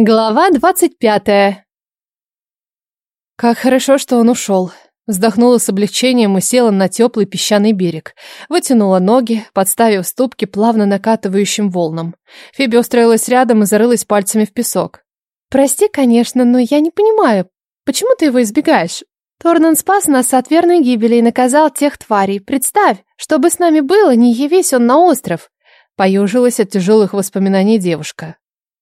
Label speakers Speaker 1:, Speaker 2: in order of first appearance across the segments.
Speaker 1: Глава двадцать пятая. Как хорошо, что он ушел. Вздохнула с облегчением и села на теплый песчаный берег. Вытянула ноги, подставив ступки плавно накатывающим волнам. Фиби устроилась рядом и зарылась пальцами в песок. «Прости, конечно, но я не понимаю, почему ты его избегаешь? Торнан спас нас от верной гибели и наказал тех тварей. Представь, что бы с нами было, не явись он на остров!» Поежилась от тяжелых воспоминаний девушка.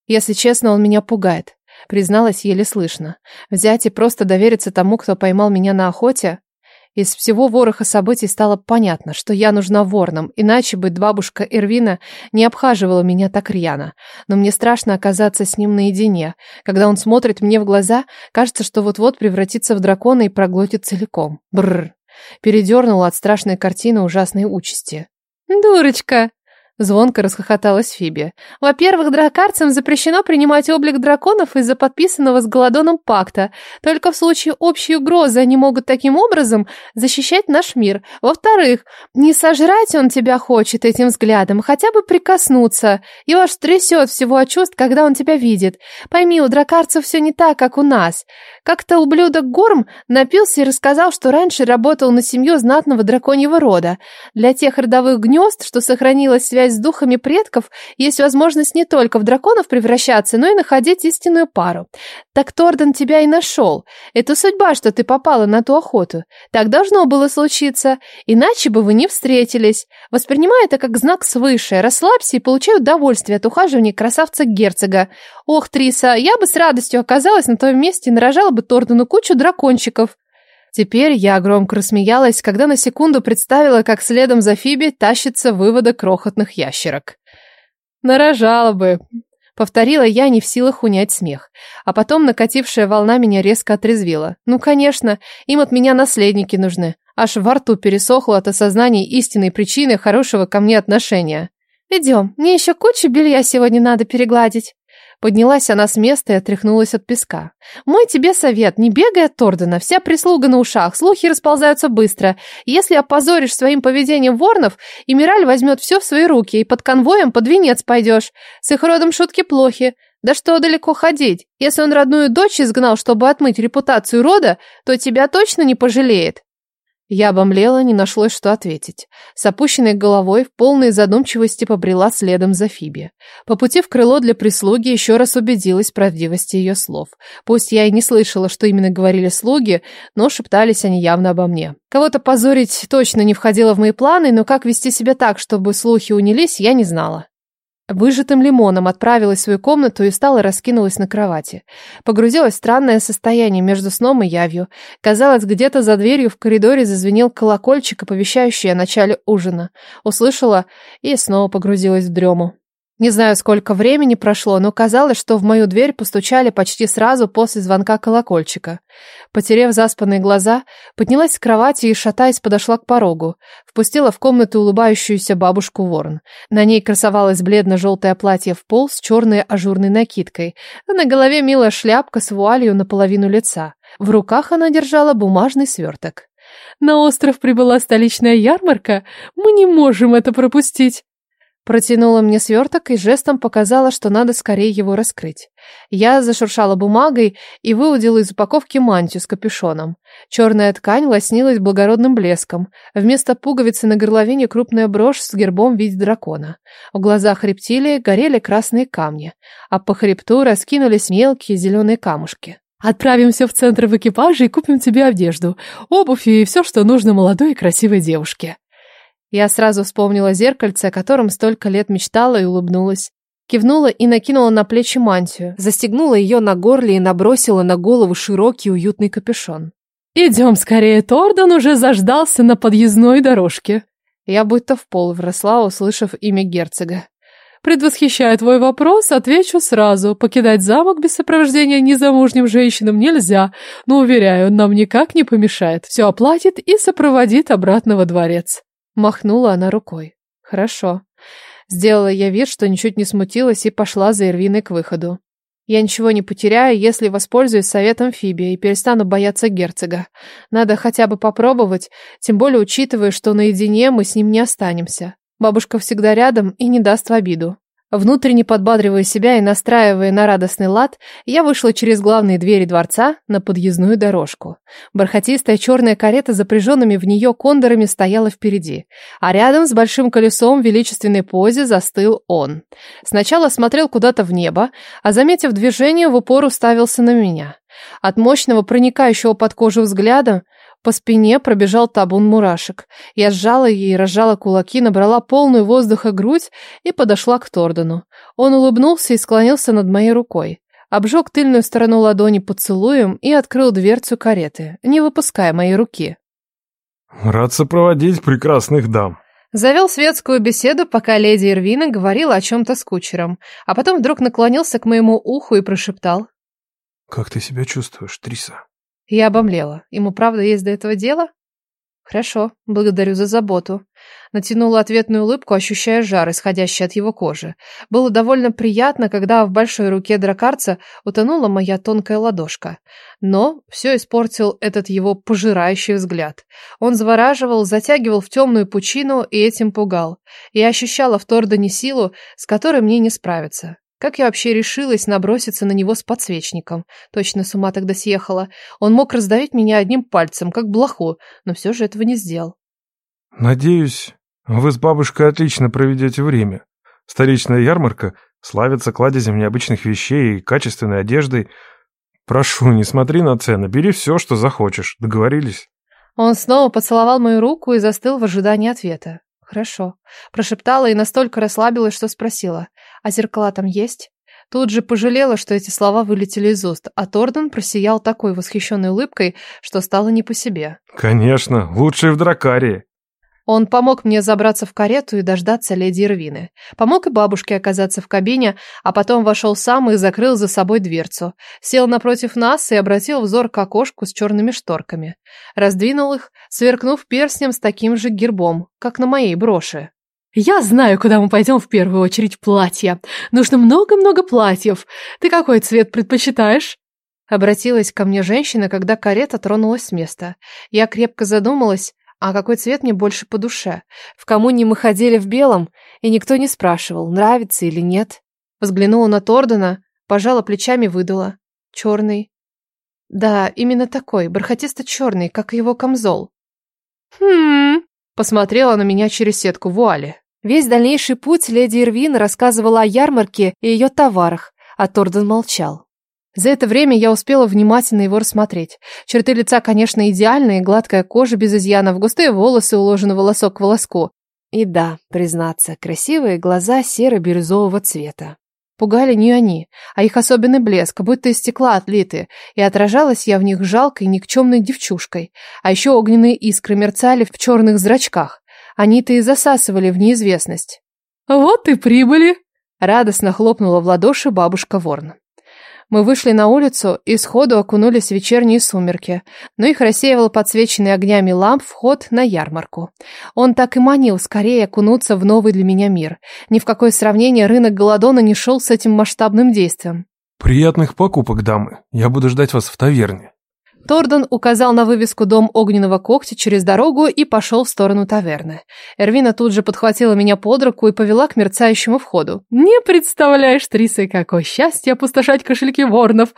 Speaker 1: Если честно, он меня пугает. Призналась еле слышно. Взять и просто довериться тому, кто поймал меня на охоте? Из всего вороха событий стало понятно, что я нужна ворным, иначе бы бабушка Эрвина не обхаживала меня так рьяно. Но мне страшно оказаться с ним наедине. Когда он смотрит мне в глаза, кажется, что вот-вот превратится в дракона и проглотит целиком. Бррр. Передернула от страшной картины ужасной участи. «Дурочка!» Звонко расхохоталась Фиби. Во-первых, дракарцам запрещено принимать облик драконов из-за подписанного с Голодоном пакта. Только в случае общей угрозы они могут таким образом защищать наш мир. Во-вторых, не сожрать он тебя хочет этим взглядом, хотя бы прикоснуться. Его аж трясет всего от чувств, когда он тебя видит. Пойми, у дракарцев все не так, как у нас. Как-то ублюдок Горм напился и рассказал, что раньше работал на семью знатного драконьего рода. Для тех родовых гнезд, что сохранилась связь связь с духами предков, есть возможность не только в драконов превращаться, но и находить истинную пару. Так Торден тебя и нашел. Это судьба, что ты попала на ту охоту. Так должно было случиться, иначе бы вы не встретились. Воспринимай это как знак свыше. Расслабься и получай удовольствие от ухаживания красавца-герцога. Ох, Триса, я бы с радостью оказалась на твоем месте и нарожала бы Тордену кучу дракончиков. Теперь я громко рассмеялась, когда на секунду представила, как следом за Фиби тащится выводок крохотных ящерок. Нарожала бы, повторила я, не в силах унять смех. А потом накатившая волна меня резко отрезвила. Ну, конечно, им от меня наследники нужны. Аж во рту пересохло от осознания истинной причины хорошего ко мне отношения. «Идем, мне еще кучу белья сегодня надо перегладить». Поднялась она с места и отряхнулась от песка. «Мой тебе совет, не бегай от Тордена, вся прислуга на ушах, слухи расползаются быстро. Если опозоришь своим поведением ворнов, Эмираль возьмет все в свои руки и под конвоем под венец пойдешь. С их родом шутки плохи. Да что далеко ходить? Если он родную дочь изгнал, чтобы отмыть репутацию рода, то тебя точно не пожалеет». Я обомлела, не нашлось, что ответить. С опущенной головой в полной задумчивости побрела следом за Фиби. По пути в крыло для прислуги еще раз убедилась в правдивости ее слов. Пусть я и не слышала, что именно говорили слуги, но шептались они явно обо мне. Кого-то позорить точно не входило в мои планы, но как вести себя так, чтобы слухи унились, я не знала. Выжатым лимоном отправилась в свою комнату и устало раскинулась на кровати. Погрузилась в странное состояние между сном и явью. Казалось, где-то за дверью в коридоре зазвенел колокольчик, оповещающий о начале ужина. Услышала и снова погрузилась в дрему. Не знаю, сколько времени прошло, но казалось, что в мою дверь постучали почти сразу после звонка колокольчика. Потерев заспанные глаза, поднялась с кровати и, шатаясь, подошла к порогу. Впустила в комнату улыбающуюся бабушку Ворон. На ней красовалось бледно-желтое платье в пол с черной ажурной накидкой, а на голове милая шляпка с вуалью наполовину лица. В руках она держала бумажный сверток. «На остров прибыла столичная ярмарка? Мы не можем это пропустить!» Протянула мне сверток и жестом показала, что надо скорее его раскрыть. Я зашуршала бумагой и выудила из упаковки мантию с капюшоном. Черная ткань лоснилась благородным блеском. Вместо пуговицы на горловине крупная брошь с гербом в виде дракона. В глазах рептилии горели красные камни, а по хребту раскинулись мелкие зеленые камушки. «Отправимся в центр в экипаже и купим тебе одежду, обувь и все, что нужно молодой и красивой девушке». Я сразу вспомнила зеркальце, о котором столько лет мечтала и улыбнулась. Кивнула и накинула на плечи мантию, застегнула ее на горле и набросила на голову широкий уютный капюшон. «Идем скорее, Тордан уже заждался на подъездной дорожке». Я будто в пол вросла, услышав имя герцога. «Предвосхищая твой вопрос, отвечу сразу. Покидать замок без сопровождения незамужним женщинам нельзя, но, уверяю, нам никак не помешает. Все оплатит и сопроводит обратно во дворец». Махнула она рукой. Хорошо. Сделала я вид, что ничуть не смутилась и пошла за Ирвиной к выходу. Я ничего не потеряю, если воспользуюсь советом Фиби и перестану бояться герцога. Надо хотя бы попробовать, тем более учитывая, что наедине мы с ним не останемся. Бабушка всегда рядом и не даст в обиду. Внутренне подбадривая себя и настраивая на радостный лад, я вышла через главные двери дворца на подъездную дорожку. Бархатистая черная карета с запряженными в нее кондорами стояла впереди, а рядом с большим колесом в величественной позе застыл он. Сначала смотрел куда-то в небо, а, заметив движение, в упор уставился на меня. От мощного, проникающего под кожу взгляда по спине пробежал табун мурашек. Я сжала ей, разжала кулаки, набрала полную воздуха грудь и подошла к Тордену. Он улыбнулся и склонился над моей рукой. Обжег тыльную сторону ладони поцелуем и открыл дверцу кареты, не выпуская моей руки.
Speaker 2: «Рад сопроводить прекрасных дам»,
Speaker 1: Завел светскую беседу, пока леди Ирвина говорила о чем-то с кучером, а потом вдруг наклонился к моему уху и прошептал.
Speaker 2: «Как ты себя чувствуешь, Триса?»
Speaker 1: Я обомлела. Ему правда есть до этого дело? Хорошо, благодарю за заботу. Натянула ответную улыбку, ощущая жар, исходящий от его кожи. Было довольно приятно, когда в большой руке дракарца утонула моя тонкая ладошка. Но все испортил этот его пожирающий взгляд. Он завораживал, затягивал в темную пучину и этим пугал. Я ощущала в Тордоне силу, с которой мне не справиться. Как я вообще решилась наброситься на него с подсвечником? Точно с ума тогда съехала. Он мог раздавить меня одним пальцем, как блоху, но все же этого не сделал.
Speaker 2: «Надеюсь, вы с бабушкой отлично проведете время. Столичная ярмарка славится кладезем необычных вещей и качественной одеждой. Прошу, не смотри на цены, бери все, что захочешь. Договорились?»
Speaker 1: Он снова поцеловал мою руку и застыл в ожидании ответа. «Хорошо», – прошептала и настолько расслабилась, что спросила. «А зеркала там есть?» Тут же пожалела, что эти слова вылетели из уст, а Торден просиял такой восхищенной улыбкой, что стало не по себе.
Speaker 2: «Конечно, лучшие в Дракарии!»
Speaker 1: Он помог мне забраться в карету и дождаться леди Ирвины. Помог и бабушке оказаться в кабине, а потом вошел сам и закрыл за собой дверцу. Сел напротив нас и обратил взор к окошку с черными шторками. Раздвинул их, сверкнув перстнем с таким же гербом, как на моей броши. «Я знаю, куда мы пойдем в первую очередь платья. Нужно много-много платьев. Ты какой цвет предпочитаешь?» Обратилась ко мне женщина, когда карета тронулась с места. Я крепко задумалась, а какой цвет мне больше по душе? В коммуне мы ходили в белом, и никто не спрашивал, нравится или нет. Взглянула на Тордена, пожала плечами, выдала. Черный. Да, именно такой, бархатисто-черный, как его камзол. Хм, посмотрела на меня через сетку вуали. Весь дальнейший путь леди Ирвин рассказывала о ярмарке и ее товарах, а Торден молчал. За это время я успела внимательно его рассмотреть. Черты лица, конечно, идеальные, гладкая кожа без изъянов, густые волосы уложены волосок к волоску. И да, признаться, красивые глаза серо-бирюзового цвета. Пугали не они, а их особенный блеск, будто из стекла отлиты, и отражалась я в них жалкой, никчемной девчушкой. А еще огненные искры мерцали в черных зрачках. Они-то и засасывали в неизвестность. «Вот и прибыли!» Радостно хлопнула в ладоши бабушка Ворн. Мы вышли на улицу и сходу окунулись в вечерние сумерки, но их рассеивал подсвеченный огнями ламп вход на ярмарку. Он так и манил скорее окунуться в новый для меня мир. Ни в какое сравнение рынок Голодона не шел с этим масштабным действием.
Speaker 2: «Приятных покупок, дамы. Я буду ждать вас в таверне».
Speaker 1: Тордон указал на вывеску «Дом огненного когтя» через дорогу и пошел в сторону таверны. Эрвина тут же подхватила меня под руку и повела к мерцающему входу. «Не представляешь, Триса, какое счастье опустошать кошельки ворнов!»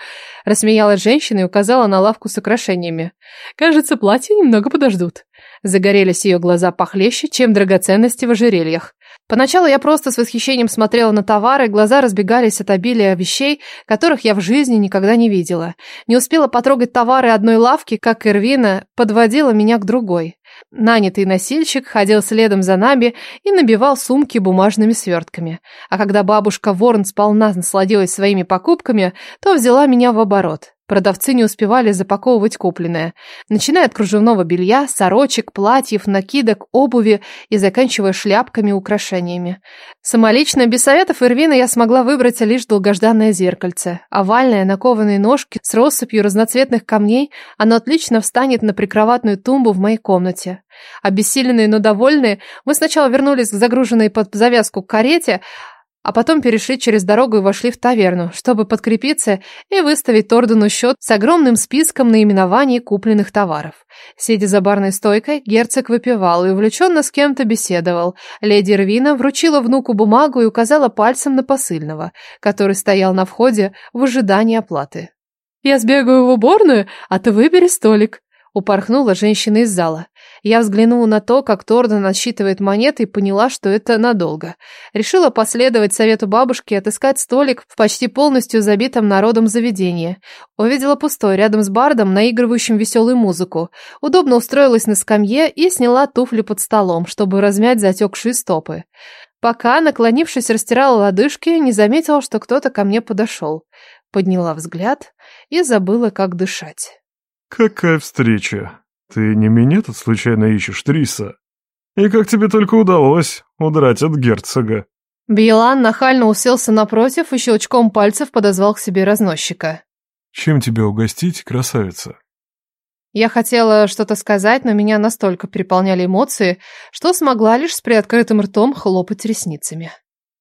Speaker 1: Рассмеялась женщина и указала на лавку с украшениями. «Кажется, платья немного подождут». Загорелись ее глаза похлеще, чем драгоценности в ожерельях. Поначалу я просто с восхищением смотрела на товары, глаза разбегались от обилия вещей, которых я в жизни никогда не видела. Не успела потрогать товары одной лавки, как Эрвина подводила меня к другой. Нанятый носильщик ходил следом за нами и набивал сумки бумажными свертками. А когда бабушка Ворн сполна насладилась своими покупками, то взяла меня в оборот. Продавцы не успевали запаковывать купленное, начиная от кружевного белья, сорочек, платьев, накидок, обуви и заканчивая шляпками и украшениями. Самолично, без советов Ирвина, я смогла выбрать лишь долгожданное зеркальце. Овальное, на кованой ножке, с россыпью разноцветных камней, оно отлично встанет на прикроватную тумбу в моей комнате. Обессиленные, но довольные, мы сначала вернулись к загруженной под завязку карете, а потом перешли через дорогу и вошли в таверну, чтобы подкрепиться и выставить Тордену счет с огромным списком наименований купленных товаров. Сидя за барной стойкой, герцог выпивал и увлеченно с кем-то беседовал. Леди Ирвина вручила внуку бумагу и указала пальцем на посыльного, который стоял на входе в ожидании оплаты. «Я сбегаю в уборную, а ты выбери столик», Упорхнула женщина из зала. Я взглянула на то, как Торден отсчитывает монеты и поняла, что это надолго. Решила последовать совету бабушки и отыскать столик в почти полностью забитом народом заведении. Увидела пустой рядом с бардом, наигрывающим веселую музыку. Удобно устроилась на скамье и сняла туфли под столом, чтобы размять затекшие стопы. Пока, наклонившись, растирала лодыжки, не заметила, что кто-то ко мне подошел. Подняла взгляд и забыла, как дышать.
Speaker 2: «Какая встреча! Ты не меня тут случайно ищешь, Триса? И как тебе только удалось удрать от герцога?»
Speaker 1: Биелан нахально уселся напротив и щелчком пальцев подозвал к себе разносчика.
Speaker 2: «Чем тебя угостить, красавица?»
Speaker 1: Я хотела что-то сказать, но меня настолько переполняли эмоции, что смогла лишь с приоткрытым ртом хлопать ресницами.